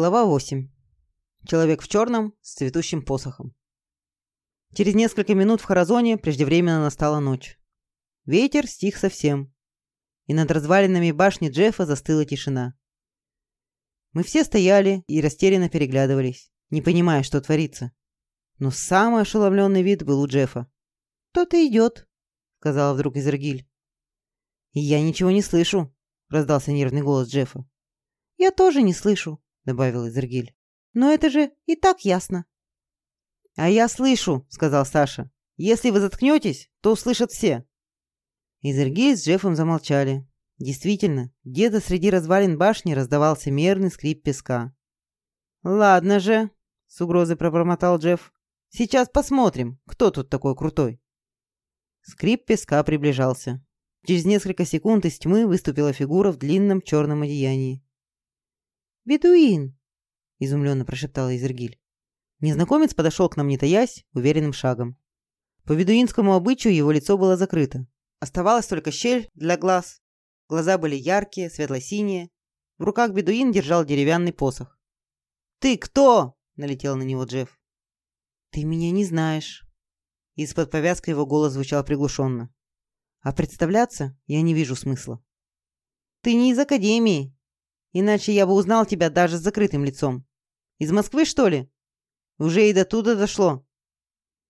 Глава 8. Человек в черном с цветущим посохом. Через несколько минут в Харазоне преждевременно настала ночь. Ветер стих совсем, и над развалинами башни Джеффа застыла тишина. Мы все стояли и растерянно переглядывались, не понимая, что творится. Но самый ошеломленный вид был у Джеффа. «Кто-то идет», — сказала вдруг Изергиль. «И я ничего не слышу», — раздался нервный голос Джеффа. «Я тоже не слышу», — добавил Изергиль. «Но это же и так ясно». «А я слышу», — сказал Саша. «Если вы заткнетесь, то услышат все». Изергиль с Джеффом замолчали. Действительно, где-то среди развалин башни раздавался мерный скрип песка. «Ладно же», — с угрозой пробормотал Джефф. «Сейчас посмотрим, кто тут такой крутой». Скрип песка приближался. Через несколько секунд из тьмы выступила фигура в длинном черном одеянии. «Бедуин!» — изумленно прошептала Изергиль. Незнакомец подошел к нам, не таясь, уверенным шагом. По бедуинскому обычаю его лицо было закрыто. Оставалась только щель для глаз. Глаза были яркие, светло-синие. В руках бедуин держал деревянный посох. «Ты кто?» — налетел на него Джефф. «Ты меня не знаешь». Из-под повязки его голос звучал приглушенно. «А представляться я не вижу смысла». «Ты не из Академии», Иначе я бы узнал тебя даже с закрытым лицом. Из Москвы, что ли? Уже и до туда дошло».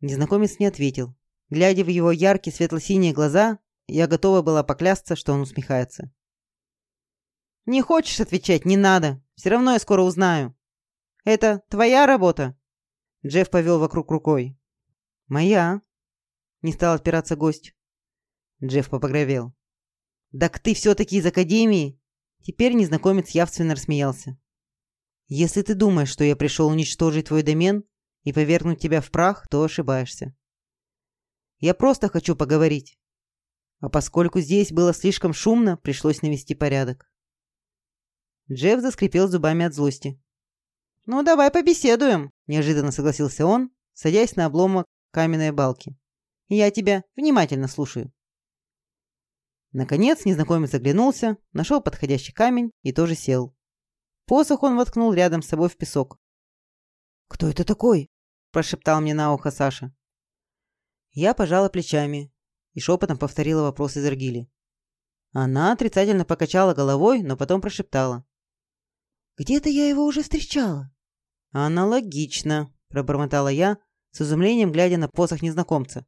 Незнакомец не ответил. Глядя в его яркие светло-синие глаза, я готова была поклясться, что он усмехается. «Не хочешь отвечать? Не надо. Все равно я скоро узнаю. Это твоя работа?» Джефф повел вокруг рукой. «Моя», — не стал отпираться гость. Джефф попогровел. «Так ты все-таки из Академии? Теперь незнакомец явственно рассмеялся. «Если ты думаешь, что я пришел уничтожить твой домен и повергнуть тебя в прах, то ошибаешься. Я просто хочу поговорить. А поскольку здесь было слишком шумно, пришлось навести порядок». Джефф заскрипел зубами от злости. «Ну, давай побеседуем», – неожиданно согласился он, садясь на обломок каменной балки. «Я тебя внимательно слушаю». Наконец незнакомец оглянулся, нашел подходящий камень и тоже сел. Посох он воткнул рядом с собой в песок. «Кто это такой?» – прошептал мне на ухо Саша. Я пожала плечами и шепотом повторила вопрос из Аргили. Она отрицательно покачала головой, но потом прошептала. «Где-то я его уже встречала». «Аналогично», – пробормотала я, с изумлением глядя на посох незнакомца.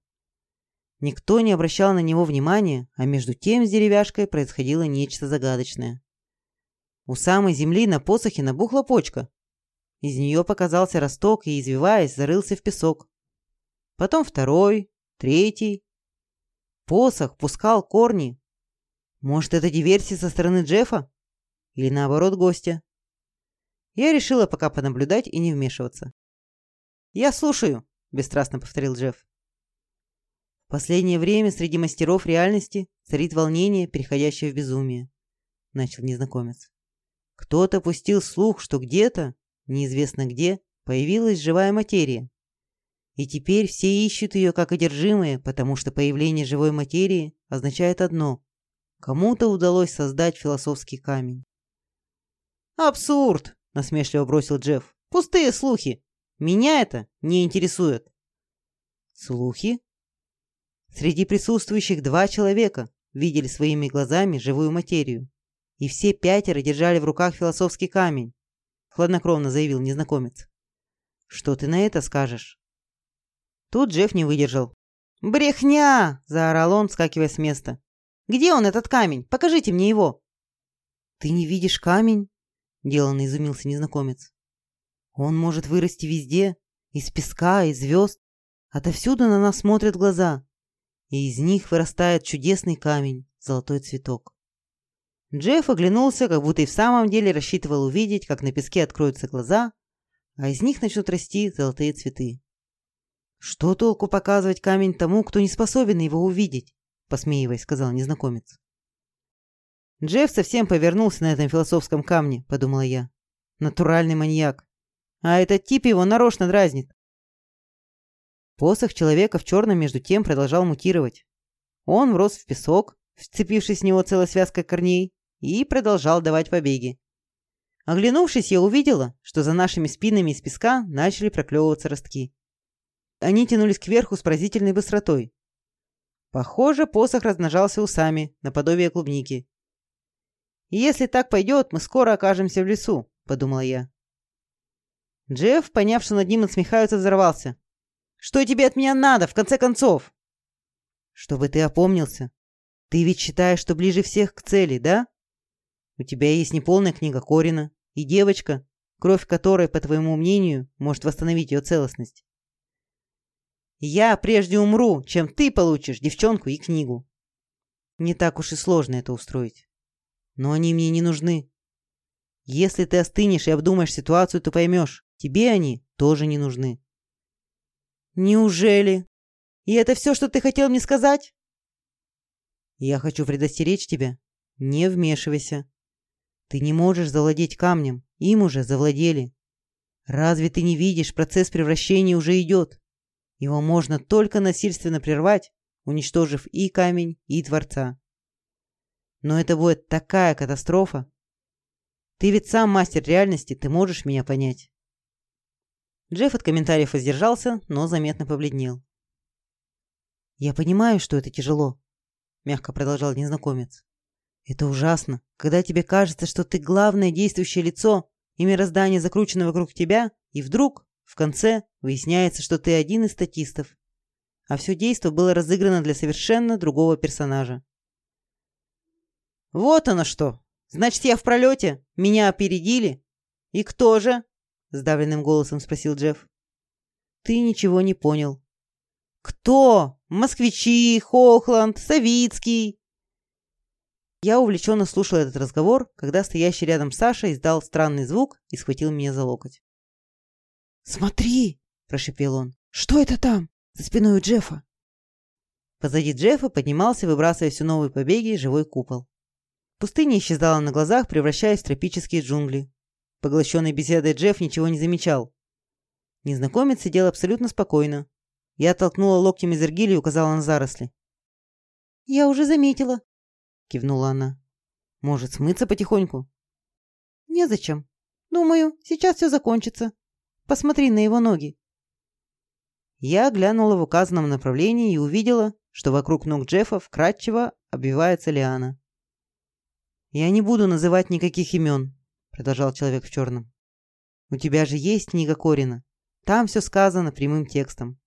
Никто не обращал на него внимания, а между тем с деревяшкой происходило нечто загадочное. У самой земли на посохе набухла почка. Из нее показался росток и, извиваясь, зарылся в песок. Потом второй, третий. Посох пускал корни. Может, это диверсия со стороны Джеффа? Или наоборот гостя? Я решила пока понаблюдать и не вмешиваться. «Я слушаю», – бесстрастно повторил Джефф. Последнее время среди мастеров реальности царит волнение, переходящее в безумие, начал незнакомец. Кто-то пустил слух, что где-то, неизвестно где, появилась живая материя. И теперь все ищут ее как одержимые, потому что появление живой материи означает одно – кому-то удалось создать философский камень. «Абсурд!» – насмешливо бросил Джефф. «Пустые слухи! Меня это не интересует!» «Слухи?» Среди присутствующих два человека видели своими глазами живую материю. И все пятеро держали в руках философский камень, хладнокровно заявил незнакомец. Что ты на это скажешь? Тут Джефф не выдержал. «Брехня!» – заорал он, скакивая с места. «Где он, этот камень? Покажите мне его!» «Ты не видишь камень?» – деланно изумился незнакомец. «Он может вырасти везде, из песка, из звезд. Отовсюду на нас смотрят глаза и из них вырастает чудесный камень, золотой цветок. Джефф оглянулся, как будто и в самом деле рассчитывал увидеть, как на песке откроются глаза, а из них начнут расти золотые цветы. «Что толку показывать камень тому, кто не способен его увидеть?» – посмеиваясь, сказал незнакомец. «Джефф совсем повернулся на этом философском камне», – подумала я. «Натуральный маньяк. А этот тип его нарочно дразнит. Посох человека в черном между тем продолжал мутировать. Он врос в песок, вцепившись в него целой связкой корней, и продолжал давать побеги. Оглянувшись, я увидела, что за нашими спинами из песка начали проклевываться ростки. Они тянулись кверху с поразительной быстротой. Похоже, посох размножался усами, наподобие клубники. «И если так пойдет, мы скоро окажемся в лесу», — подумала я. Джефф, поняв, что над ним насмехаются, взорвался. «Что тебе от меня надо, в конце концов?» «Чтобы ты опомнился. Ты ведь считаешь, что ближе всех к цели, да? У тебя есть неполная книга Корина и девочка, кровь которой, по твоему мнению, может восстановить ее целостность. Я прежде умру, чем ты получишь девчонку и книгу. Не так уж и сложно это устроить. Но они мне не нужны. Если ты остынешь и обдумаешь ситуацию, то поймешь, тебе они тоже не нужны. Неужели? И это все, что ты хотел мне сказать? Я хочу предостеречь тебя. Не вмешивайся. Ты не можешь завладеть камнем, им уже завладели. Разве ты не видишь, процесс превращения уже идет? Его можно только насильственно прервать, уничтожив и камень, и Творца. Но это будет такая катастрофа. Ты ведь сам мастер реальности, ты можешь меня понять. Джефф от комментариев воздержался, но заметно побледнел. «Я понимаю, что это тяжело», — мягко продолжал незнакомец. Это ужасно, когда тебе кажется, что ты главное действующее лицо, и мироздание закручено вокруг тебя, и вдруг, в конце, выясняется, что ты один из статистов. А все действо было разыграно для совершенно другого персонажа. «Вот оно что! Значит, я в пролете? Меня опередили? И кто же?» — сдавленным голосом спросил Джефф. «Ты ничего не понял». «Кто? Москвичи, Хохланд, Савицкий?» Я увлеченно слушал этот разговор, когда стоящий рядом Саша издал странный звук и схватил меня за локоть. «Смотри!» – прошепел он. «Что это там? За спиной у Джеффа?» Позади Джеффа поднимался, выбрасывая все новые побеги, живой купол. Пустыня исчезала на глазах, превращаясь в тропические джунгли. Поглощенный беседой Джефф ничего не замечал. Незнакомец сидел абсолютно спокойно. Я оттолкнула локтем из Иргили и указала на заросли. «Я уже заметила», — кивнула она. «Может, смыться потихоньку?» «Незачем. Думаю, сейчас все закончится. Посмотри на его ноги». Я глянула в указанном направлении и увидела, что вокруг ног Джеффа вкрадчиво обвивается лиана. «Я не буду называть никаких имен», — продолжал человек в черном. «У тебя же есть книга Корина. Там все сказано прямым текстом».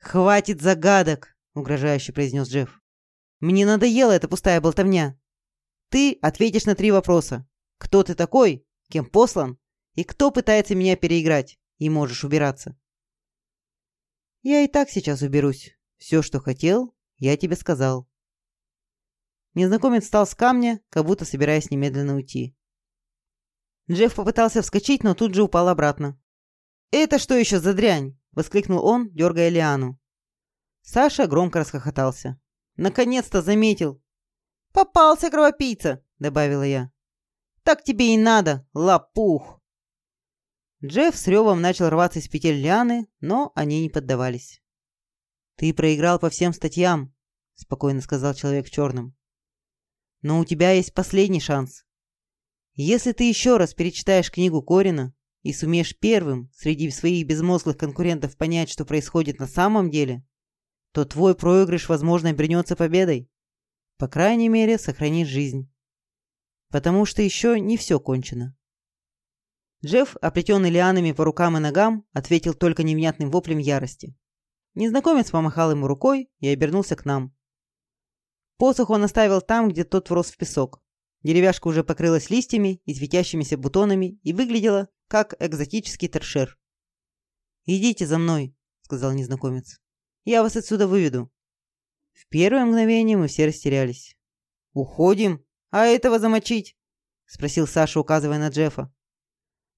«Хватит загадок!» — угрожающе произнес Джефф. Мне надоела эта пустая болтовня. Ты ответишь на три вопроса. Кто ты такой? Кем послан? И кто пытается меня переиграть? И можешь убираться. Я и так сейчас уберусь. Все, что хотел, я тебе сказал. Незнакомец встал с камня, как будто собираясь немедленно уйти. Джефф попытался вскочить, но тут же упал обратно. «Это что еще за дрянь?» — воскликнул он, дергая Лиану. Саша громко расхохотался. Наконец-то заметил. «Попался кровопийца!» — добавила я. «Так тебе и надо, лопух!» Джефф с ревом начал рваться из петель лианы, но они не поддавались. «Ты проиграл по всем статьям», — спокойно сказал человек в черном. «Но у тебя есть последний шанс. Если ты еще раз перечитаешь книгу Корина и сумеешь первым среди своих безмозглых конкурентов понять, что происходит на самом деле, то твой проигрыш, возможно, обернется победой. По крайней мере, сохранишь жизнь. Потому что еще не все кончено. Джефф, оплетенный лианами по рукам и ногам, ответил только невнятным воплем ярости. Незнакомец помахал ему рукой и обернулся к нам. Посох он оставил там, где тот врос в песок. Деревяшка уже покрылась листьями и светящимися бутонами и выглядела, как экзотический торшер. «Идите за мной», — сказал незнакомец. Я вас отсюда выведу». В первое мгновение мы все растерялись. «Уходим? А этого замочить?» — спросил Саша, указывая на Джеффа.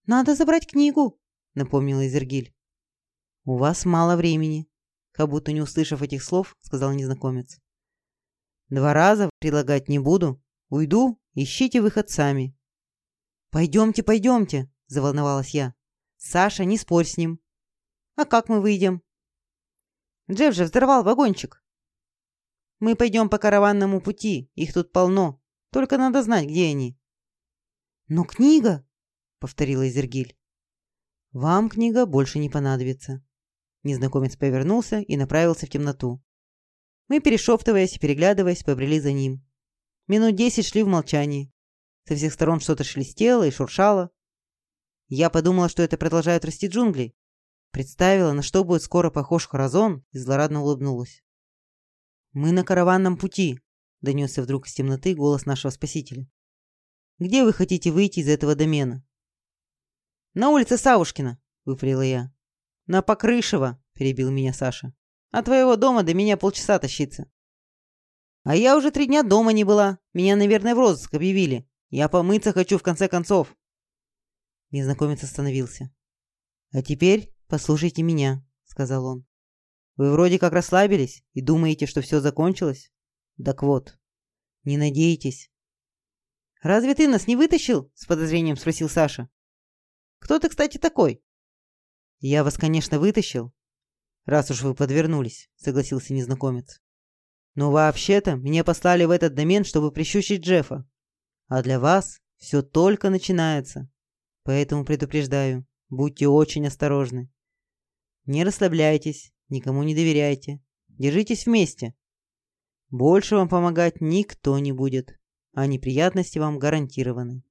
«Надо забрать книгу», — напомнила Изергиль. «У вас мало времени», — как будто не услышав этих слов, сказал незнакомец. «Два раза предлагать не буду. Уйду, ищите выход сами». «Пойдемте, пойдемте», — заволновалась я. «Саша, не спорь с ним». «А как мы выйдем?» Джефф же взорвал вагончик. Мы пойдем по караванному пути, их тут полно. Только надо знать, где они. Но книга, повторила Изергиль. «Вам книга больше не понадобится». Незнакомец повернулся и направился в темноту. Мы, перешептываясь и переглядываясь, побрели за ним. Минут десять шли в молчании. Со всех сторон что-то шелестело и шуршало. Я подумала, что это продолжают расти джунгли. Представила, на что будет скоро похож Хоразон, и злорадно улыбнулась. «Мы на караванном пути», — донесся вдруг из темноты голос нашего спасителя. «Где вы хотите выйти из этого домена?» «На улице Савушкина», — выпалила я. «На Покрышево», — перебил меня Саша. «От твоего дома до меня полчаса тащиться». «А я уже три дня дома не была. Меня, наверное, в розыск объявили. Я помыться хочу в конце концов». Незнакомец остановился. «А теперь послушайте меня», — сказал он. «Вы вроде как расслабились и думаете, что все закончилось? Так вот, не надейтесь». «Разве ты нас не вытащил?» — с подозрением спросил Саша. Кто ты, кстати, такой?» «Я вас, конечно, вытащил, раз уж вы подвернулись», — согласился незнакомец. «Но вообще-то меня послали в этот домен, чтобы прищучить Джеффа. А для вас все только начинается. Поэтому предупреждаю, будьте очень осторожны. Не расслабляйтесь, никому не доверяйте. Держитесь вместе. Больше вам помогать никто не будет, а неприятности вам гарантированы».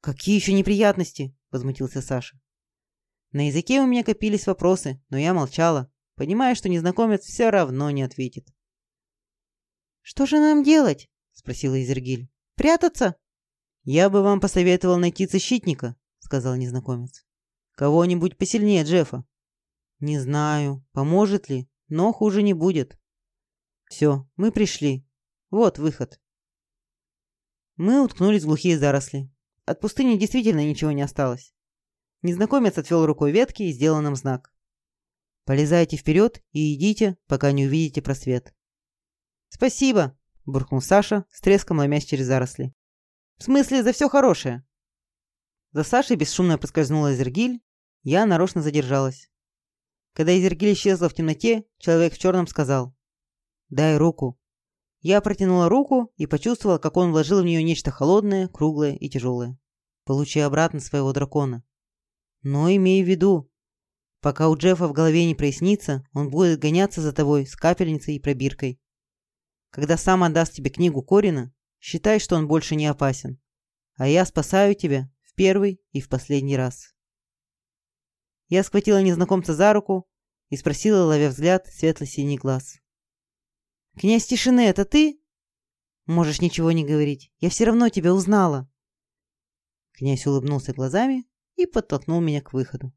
«Какие еще неприятности?» – возмутился Саша. На языке у меня копились вопросы, но я молчала, понимая, что незнакомец все равно не ответит. «Что же нам делать?» – спросила Изергиль. «Прятаться?» «Я бы вам посоветовал найти защитника», – сказал незнакомец. «Кого-нибудь посильнее Джеффа». «Не знаю, поможет ли, но хуже не будет». «Все, мы пришли. Вот выход». Мы уткнулись в глухие заросли. От пустыни действительно ничего не осталось. Незнакомец отвел рукой ветки и сделал нам знак. «Полезайте вперед и идите, пока не увидите просвет». «Спасибо!» – буркнул Саша, с треском ломясь через заросли. «В смысле, за все хорошее?» За Сашей бесшумно проскользнула Изергиль, я нарочно задержалась. Когда Изергиль исчезла в темноте, человек в черном сказал «Дай руку». Я протянула руку и почувствовала, как он вложил в нее нечто холодное, круглое и тяжелое. Получи обратно своего дракона. Но имей в виду, пока у Джеффа в голове не прояснится, он будет гоняться за тобой с капельницей и пробиркой. Когда сам отдаст тебе книгу Корина, считай, что он больше не опасен. А я спасаю тебя в первый и в последний раз. Я схватила незнакомца за руку и спросила, ловя взгляд, светло-синий глаз. «Князь тишины, это ты?» «Можешь ничего не говорить. Я все равно тебя узнала». Князь улыбнулся глазами и подтолкнул меня к выходу.